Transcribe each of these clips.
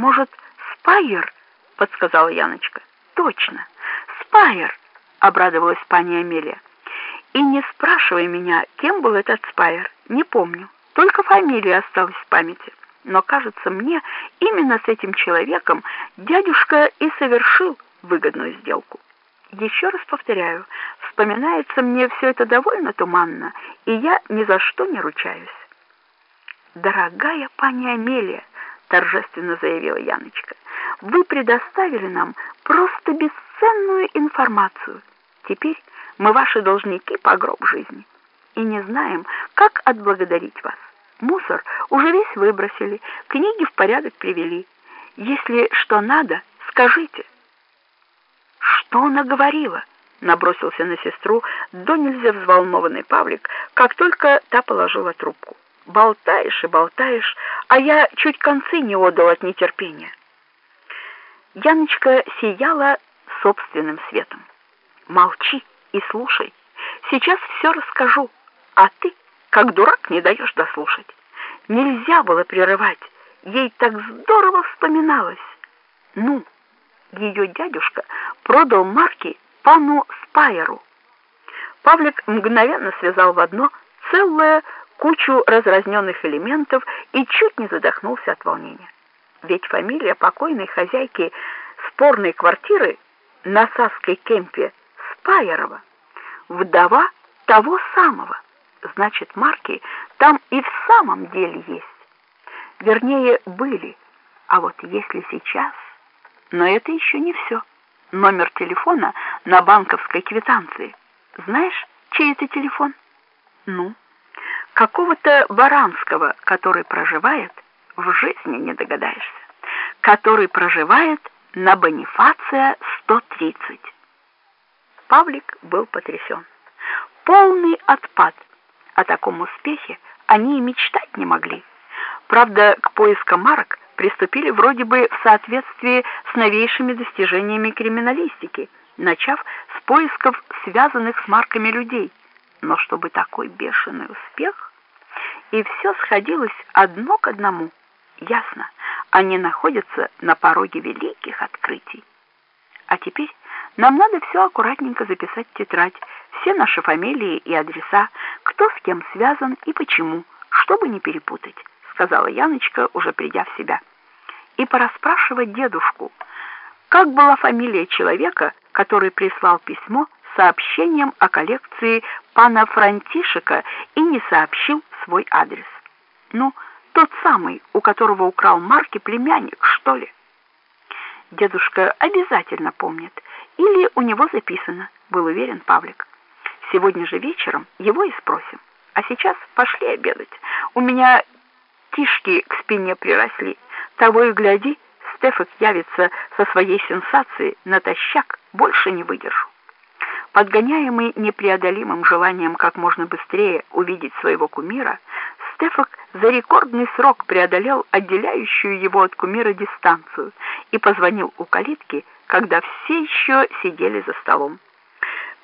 Может, Спайер? подсказала Яночка. Точно, Спайер, обрадовалась пани Амелия. И не спрашивай меня, кем был этот Спайер, не помню. Только фамилия осталась в памяти. Но, кажется мне, именно с этим человеком дядюшка и совершил выгодную сделку. Еще раз повторяю, вспоминается мне все это довольно туманно, и я ни за что не ручаюсь. «Дорогая пани Амелия», — торжественно заявила Яночка, — «вы предоставили нам просто бесценную информацию. Теперь мы ваши должники по гроб жизни и не знаем, как отблагодарить вас. Мусор уже весь выбросили, книги в порядок привели. Если что надо, скажите». «Что она говорила?» — набросился на сестру до нельзя взволнованный Павлик, как только та положила трубку. «Болтаешь и болтаешь, а я чуть концы не отдал от нетерпения». Яночка сияла собственным светом. «Молчи и слушай. Сейчас все расскажу, а ты, как дурак, не даешь дослушать. Нельзя было прерывать, ей так здорово вспоминалось. Ну, ее дядюшка продал марки пану Спайеру. Павлик мгновенно связал в одно целую кучу разразненных элементов и чуть не задохнулся от волнения. Ведь фамилия покойной хозяйки спорной квартиры на Сасской кемпе Спайерова, вдова того самого. Значит, марки там и в самом деле есть. Вернее, были. А вот если сейчас... Но это еще не все номер телефона на банковской квитанции. Знаешь, чей это телефон? Ну, какого-то Баранского, который проживает, в жизни не догадаешься, который проживает на Бонифация 130. Павлик был потрясен. Полный отпад. О таком успехе они и мечтать не могли. Правда, к поискам марок приступили вроде бы в соответствии с новейшими достижениями криминалистики, начав с поисков связанных с марками людей. Но чтобы такой бешеный успех, и все сходилось одно к одному. Ясно, они находятся на пороге великих открытий. А теперь нам надо все аккуратненько записать в тетрадь, все наши фамилии и адреса, кто с кем связан и почему, чтобы не перепутать, сказала Яночка, уже придя в себя и порасспрашивать дедушку, как была фамилия человека, который прислал письмо с сообщением о коллекции пана Франтишека и не сообщил свой адрес. Ну, тот самый, у которого украл марки племянник, что ли? Дедушка обязательно помнит, или у него записано, был уверен Павлик. Сегодня же вечером его и спросим. А сейчас пошли обедать. У меня тишки к спине приросли. Того и гляди, Стефак явится со своей сенсацией натощак, больше не выдержу. Подгоняемый непреодолимым желанием как можно быстрее увидеть своего кумира, Стефак за рекордный срок преодолел отделяющую его от кумира дистанцию и позвонил у калитки, когда все еще сидели за столом.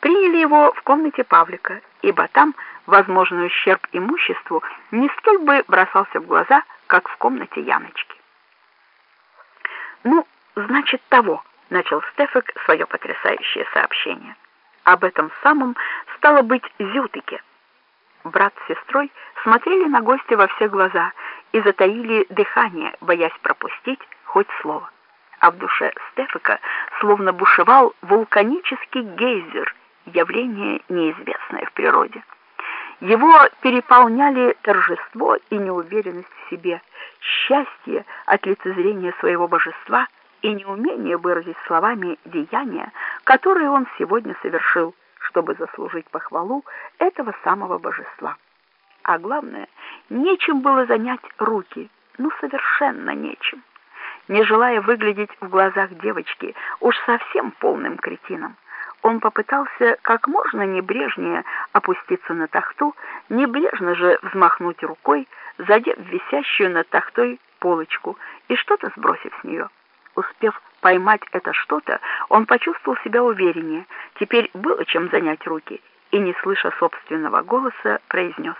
Приняли его в комнате Павлика, ибо там возможный ущерб имуществу не столь бы бросался в глаза, как в комнате Яночки. «Ну, значит, того», — начал Стефик свое потрясающее сообщение. Об этом самом стало быть Зютыке. Брат с сестрой смотрели на гостя во все глаза и затаили дыхание, боясь пропустить хоть слово. А в душе Стефика словно бушевал вулканический гейзер, явление неизвестное в природе. Его переполняли торжество и неуверенность в себе, счастье от лицезрения своего божества и неумение выразить словами деяния, которые он сегодня совершил, чтобы заслужить похвалу этого самого божества. А главное, нечем было занять руки, ну совершенно нечем. Не желая выглядеть в глазах девочки уж совсем полным кретином, он попытался как можно небрежнее опуститься на тахту, небрежно же взмахнуть рукой, задев висящую над тахтой полочку и что-то сбросив с нее. Успев поймать это что-то, он почувствовал себя увереннее. Теперь было чем занять руки и, не слыша собственного голоса, произнес.